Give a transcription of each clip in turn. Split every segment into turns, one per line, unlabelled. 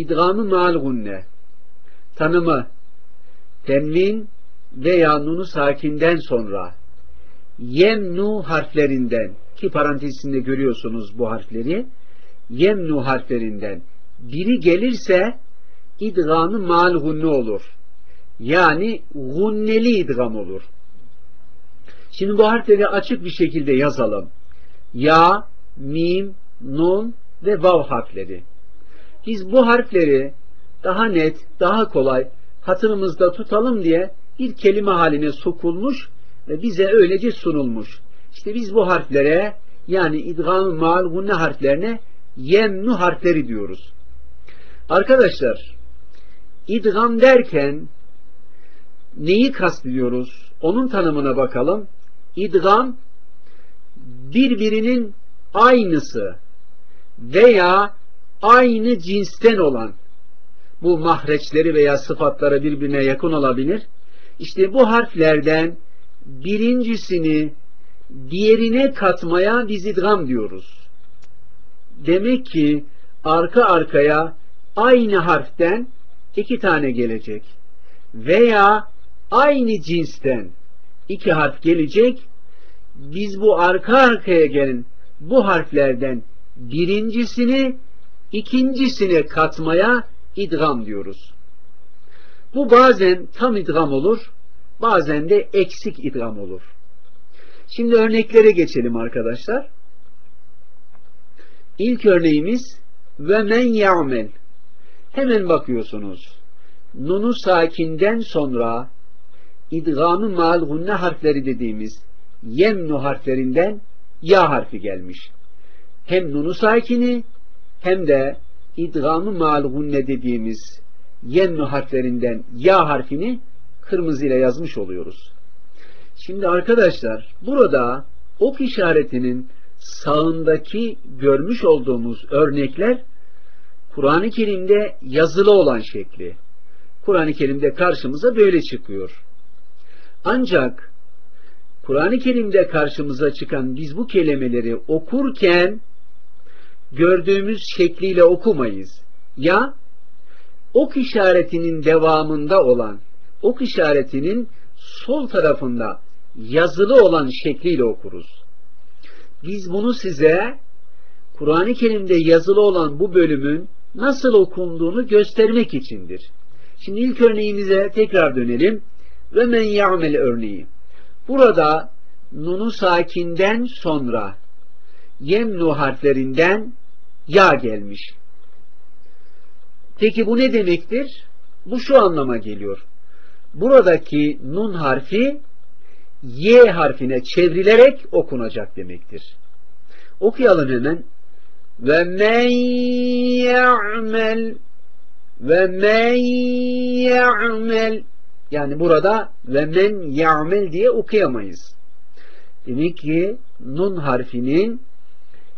idgamı mal gunne tanımı tenvin veya nunu sakinden sonra yemnu harflerinden ki parantezinde görüyorsunuz bu harfleri yemnu harflerinden biri gelirse idgamı mal gunne olur. Yani gunneli idgam olur. Şimdi bu harfleri açık bir şekilde yazalım. Ya, mim, nun ve vav harfleri. Biz bu harfleri daha net, daha kolay hatırımızda tutalım diye bir kelime haline sokulmuş ve bize öylece sunulmuş. İşte biz bu harflere yani idgam-ı mal gunne harflerine yemnu harfleri diyoruz. Arkadaşlar idgam derken neyi kastediyoruz? Onun tanımına bakalım. İdgam birbirinin aynısı veya aynı cinsten olan bu mahreçleri veya sıfatları birbirine yakın olabilir. İşte bu harflerden birincisini diğerine katmaya biz idgam diyoruz. Demek ki arka arkaya aynı harften iki tane gelecek. Veya aynı cinsten iki harf gelecek. Biz bu arka arkaya gelen bu harflerden birincisini ikincisine katmaya idgam diyoruz. Bu bazen tam idgam olur, bazen de eksik idgam olur. Şimdi örneklere geçelim arkadaşlar. İlk örneğimiz ve men ya'mel. Hemen bakıyorsunuz. Nunu sakinden sonra idgamı mal gunne harfleri dediğimiz yemnu harflerinden ya harfi gelmiş. Hem nunu sakini hem de idgamı mal gunne dediğimiz yemnu harflerinden ya harfini kırmızıyla yazmış oluyoruz. Şimdi arkadaşlar burada ok işaretinin sağındaki görmüş olduğumuz örnekler Kur'an-ı Kerim'de yazılı olan şekli. Kur'an-ı Kerim'de karşımıza böyle çıkıyor. Ancak Kur'an-ı Kerim'de karşımıza çıkan biz bu kelimeleri okurken gördüğümüz şekliyle okumayız. Ya ok işaretinin devamında olan ok işaretinin sol tarafında yazılı olan şekliyle okuruz. Biz bunu size Kur'an-ı Kerim'de yazılı olan bu bölümün nasıl okunduğunu göstermek içindir. Şimdi ilk örneğimize tekrar dönelim. Ve men ya'mel örneği. Burada nunu sakinden sonra yemnu harflerinden ya gelmiş. Peki bu ne demektir? Bu şu anlama geliyor. Buradaki nun harfi Y harfine çevrilerek okunacak demektir. Okuyalım hemen. Ve men ya'mel ve men ya'mel yani burada ve men ya'mel diye okuyamayız. Demek ki nun harfinin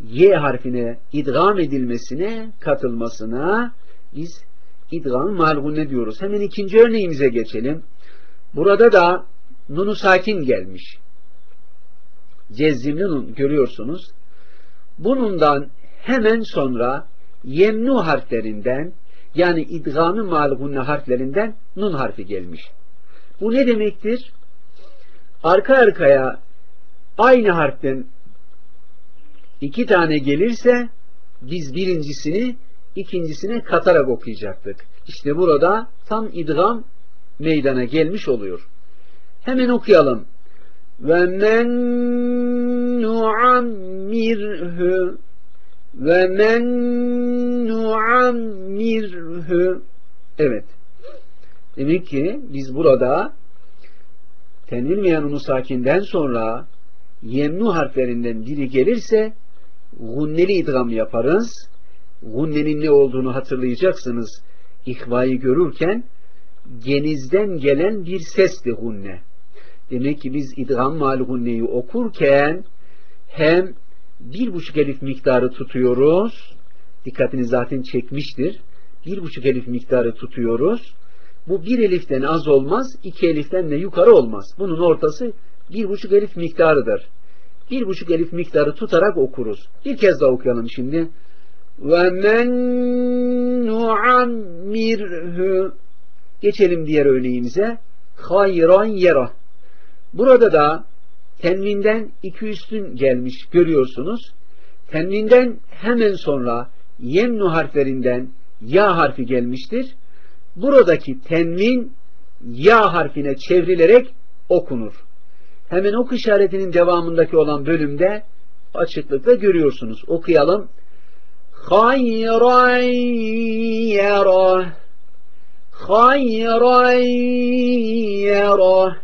y harfine idgam edilmesine, katılmasına biz idgam malgune diyoruz. Hemen ikinci örneğimize geçelim. Burada da nunu sakin gelmiş. Cezzimli nun görüyorsunuz. Bunundan hemen sonra yemnu harflerinden yani idgamı malgunne harflerinden nun harfi gelmiş. Bu ne demektir? Arka arkaya aynı harften iki tane gelirse biz birincisini ikincisine katarak okuyacaktık. İşte burada tam idgam meydana gelmiş oluyor. Hemen okuyalım. Ve men nuammirhu ve men nuammirhu Evet. Demek ki biz burada tenilmeyen unu sakinden sonra yemnu harflerinden biri gelirse gunneli idgam yaparız. Gunnenin ne olduğunu hatırlayacaksınız. İhvayı görürken genizden gelen bir sesli gunne. Demek ki biz idgam mal gunneyi okurken hem bir buçuk elif miktarı tutuyoruz. Dikkatini zaten çekmiştir. Bir buçuk elif miktarı tutuyoruz. Bu bir eliften az olmaz, iki eliften de yukarı olmaz. Bunun ortası bir buçuk elif miktarıdır bir buçuk elif miktarı tutarak okuruz. Bir kez daha okuyalım şimdi. Ve men nuammirhu Geçelim diğer örneğimize. Hayran yera. Burada da tenvinden iki üstün gelmiş görüyorsunuz. Tenvinden hemen sonra yemnu harflerinden ya harfi gelmiştir. Buradaki tenvin ya harfine çevrilerek okunur. Hemen ok işaretinin devamındaki olan bölümde açıklıkla görüyorsunuz. Okuyalım. Hayran yara hayran yara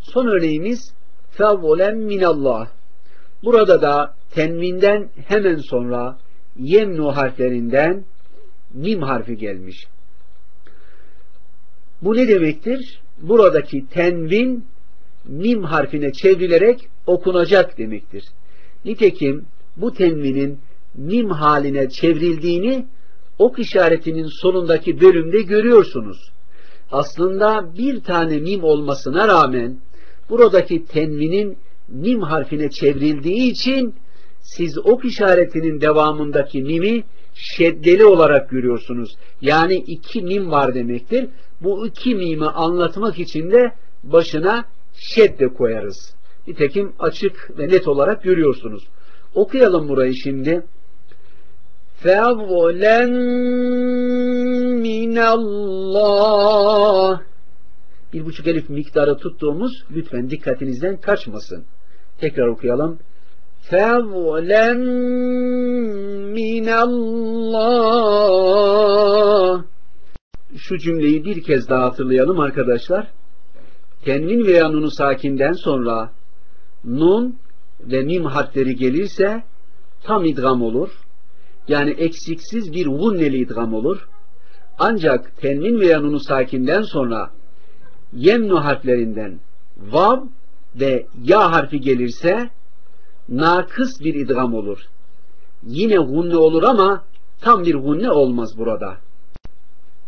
Son örneğimiz fevvolen minallah. Burada da tenvinden hemen sonra yemnu harflerinden mim harfi gelmiş. Bu ne demektir? Buradaki tenvin mim harfine çevrilerek okunacak demektir. Nitekim bu tenvinin mim haline çevrildiğini ok işaretinin sonundaki bölümde görüyorsunuz. Aslında bir tane mim olmasına rağmen buradaki tenvinin mim harfine çevrildiği için siz ok işaretinin devamındaki mimi şeddeli olarak görüyorsunuz. Yani iki mim var demektir. Bu iki mimi anlatmak için de başına şedde koyarız. Nitekim açık ve net olarak görüyorsunuz.'' Okuyalım burayı şimdi. Fevlen minallah bir buçuk elif miktarı tuttuğumuz lütfen dikkatinizden kaçmasın. Tekrar okuyalım. Fevlen minallah şu cümleyi bir kez daha hatırlayalım arkadaşlar. Tenvin veya nunu sakinden sonra nun ve mim harfleri gelirse tam idgam olur yani eksiksiz bir gunneli idgam olur. Ancak tenvin veya nunu sakinden sonra yemnu harflerinden vav ve ya harfi gelirse nakıs bir idgam olur. Yine gunne olur ama tam bir gunne olmaz burada.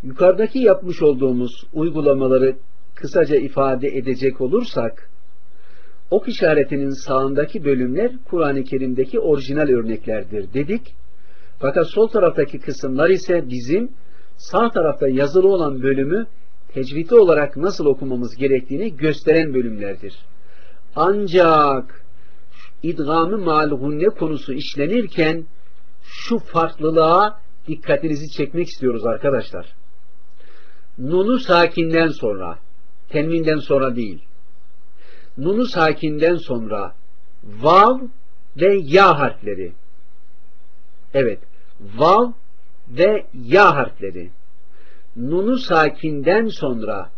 Yukarıdaki yapmış olduğumuz uygulamaları kısaca ifade edecek olursak, ok işaretinin sağındaki bölümler Kur'an-ı Kerim'deki orijinal örneklerdir dedik. Fakat sol taraftaki kısımlar ise bizim sağ tarafta yazılı olan bölümü tecvidi olarak nasıl okumamız gerektiğini gösteren bölümlerdir. Ancak idgamı malgunne konusu işlenirken şu farklılığa dikkatinizi çekmek istiyoruz arkadaşlar. Nunu sakinden sonra, tenvinden sonra değil, nunu sakinden sonra vav ve ya harfleri Evet. Vav ve ya harfleri. Nunu sakinden sonra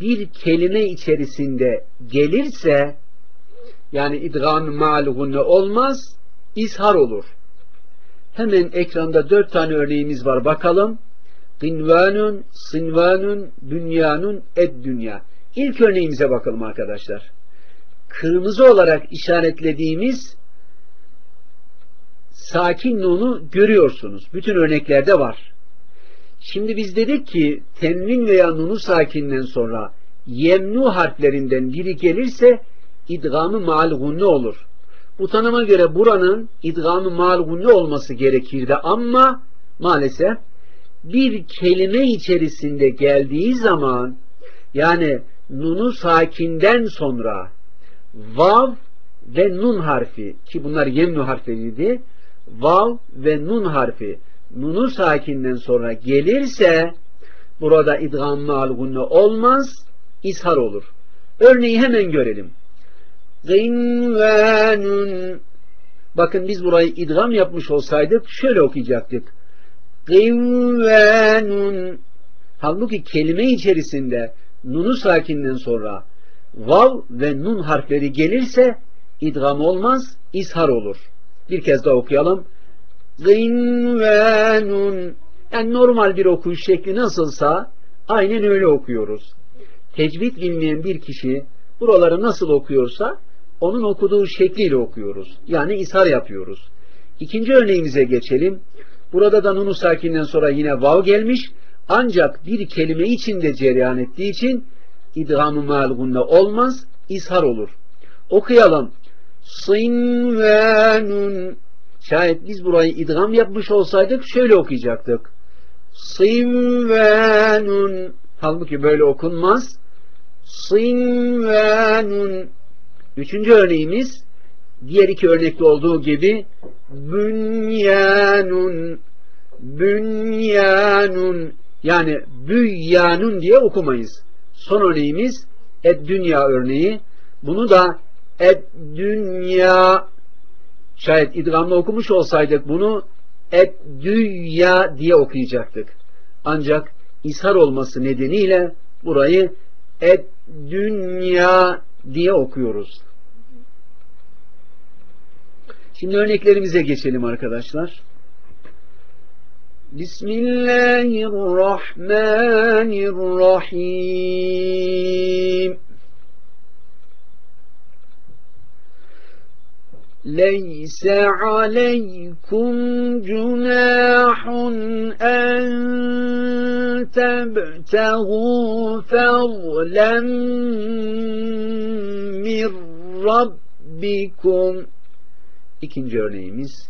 bir kelime içerisinde gelirse yani idgan maluhunne olmaz, izhar olur. Hemen ekranda dört tane örneğimiz var. Bakalım. Dinvanun, sinvanun, dünyanun, ed dünya. İlk örneğimize bakalım arkadaşlar. Kırmızı olarak işaretlediğimiz sakin nunu görüyorsunuz. Bütün örneklerde var. Şimdi biz dedik ki tenvin veya nunu sakinden sonra yemnu harflerinden biri gelirse idgamı maal gunne olur. Bu tanıma göre buranın idgamı maal gunne olması gerekirdi ama maalesef bir kelime içerisinde geldiği zaman yani nunu sakinden sonra vav ve nun harfi ki bunlar yemnu harfleriydi vav ve nun harfi nunu sakinden sonra gelirse burada idgam malgunne olmaz, ishar olur. Örneği hemen görelim. Gınvanun Bakın biz burayı idgam yapmış olsaydık şöyle okuyacaktık. Gınvanun Halbuki kelime içerisinde nunu sakinden sonra vav ve nun harfleri gelirse idgam olmaz, ishar olur. Bir kez daha okuyalım. Gınvenun yani normal bir okuyuş şekli nasılsa aynen öyle okuyoruz. Tecvid bilmeyen bir kişi buraları nasıl okuyorsa onun okuduğu şekliyle okuyoruz. Yani ishar yapıyoruz. İkinci örneğimize geçelim. Burada da nunu sakinden sonra yine vav gelmiş. Ancak bir kelime içinde cereyan ettiği için idgamı malgunla olmaz, ishar olur. Okuyalım. Sinvanun Şayet biz burayı idgam yapmış olsaydık şöyle okuyacaktık. Sinvanun. Halbuki böyle okunmaz. Sinvanun. Üçüncü örneğimiz diğer iki örnekte olduğu gibi bünyanun bünyanun yani büyyanun diye okumayız. Son örneğimiz ed dünya örneği. Bunu da ed dünya şayet idgamla okumuş olsaydık bunu ed dünya diye okuyacaktık. Ancak ishar olması nedeniyle burayı ed dünya diye okuyoruz. Şimdi örneklerimize geçelim arkadaşlar. Bismillahirrahmanirrahim. ليس عليكم جناح أن تبتغوا فضلا من ربكم İkinci örneğimiz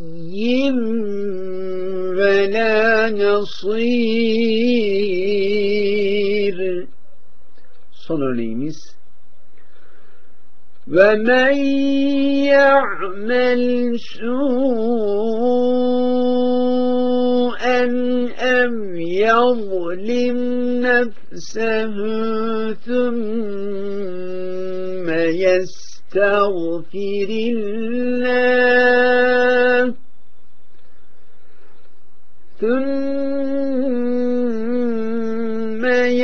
وَلَا نَصِيرٍ. Son örneğimiz وَمَنْ يَعْمَلْ سُوءًا أَوْ يَظْلِمْ نَفْسَهُ ثُمَّ يَسْتَغْفِرِ اللَّهَ ثُمَّ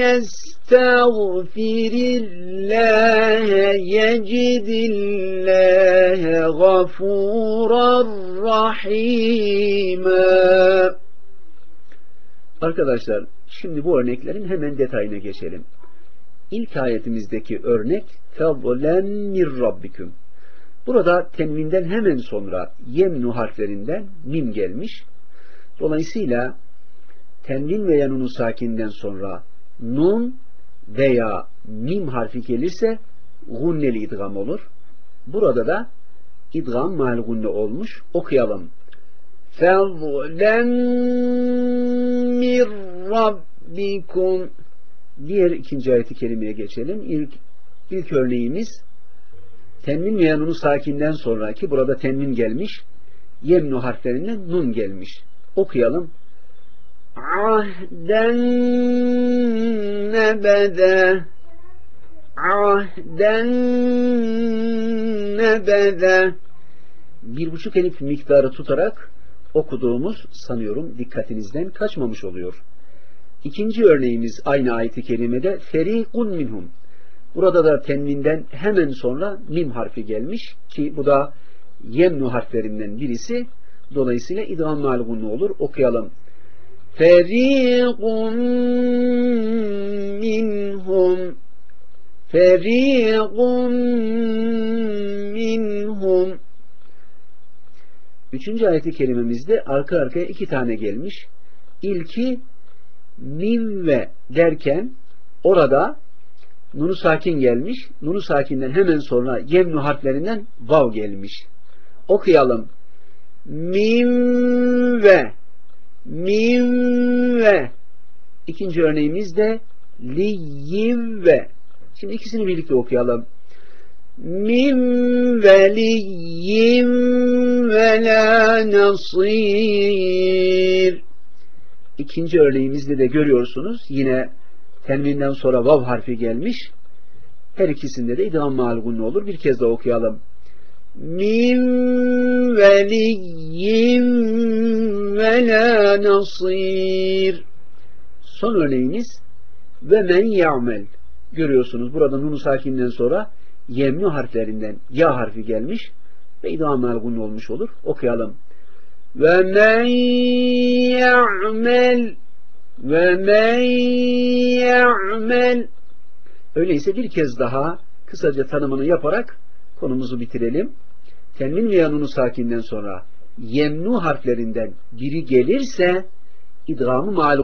يَسْتَغْفِرِ اللَّهَ يَجِدِ اللَّهَ غَفُورًا رَحِيمًا Arkadaşlar şimdi bu örneklerin hemen detayına geçelim. İlk ayetimizdeki örnek فَضْلًا مِنْ رَبِّكُمْ Burada tenvinden hemen sonra yemnu harflerinden mim gelmiş. Dolayısıyla tenvin veya nunun sakinden sonra nun veya mim harfi gelirse gunneli idgam olur. Burada da idgam mal gunne olmuş. Okuyalım. Fezlen mir rabbikum Diğer ikinci ayeti kerimeye geçelim. İlk, ilk örneğimiz tenvin veya nunu sakinden sonraki burada tenvin gelmiş. Yemnu harflerinden nun gelmiş. Okuyalım. Ahden nebede ahden nebede bir buçuk elif miktarı tutarak okuduğumuz sanıyorum dikkatinizden kaçmamış oluyor. İkinci örneğimiz aynı ayet-i kerimede ferikun minhum. Burada da tenvinden hemen sonra mim harfi gelmiş ki bu da yemnu harflerinden birisi. Dolayısıyla idam malgunlu olur. Okuyalım. Ferikun minhum Ferikun minhum Üçüncü ayeti kelimemizde arka arkaya iki tane gelmiş. İlki mim ve derken orada nunu sakin gelmiş. Nunu sakinden hemen sonra yemnu harflerinden vav gelmiş. Okuyalım. Mim ve Mim ve İkinci örneğimiz de liyim ve Şimdi ikisini birlikte okuyalım. Mim veliyim ve la nasir. İkinci örneğimizde de görüyorsunuz yine tenvinden sonra vav harfi gelmiş. Her ikisinde de idam malgunlu olur. Bir kez daha okuyalım. Min veliyyin ve la nasir. Son örneğimiz ve men ya'mel. Görüyorsunuz burada nun sakinden sonra yemnu harflerinden ya harfi gelmiş ve idam malgunlu olmuş olur. Okuyalım. Ve men ya'mel ve men ya'mel Öyleyse bir kez daha kısaca tanımını yaparak konumuzu bitirelim. Tenmin ve yanunu sakinden sonra yemnu harflerinden biri gelirse idgamı mal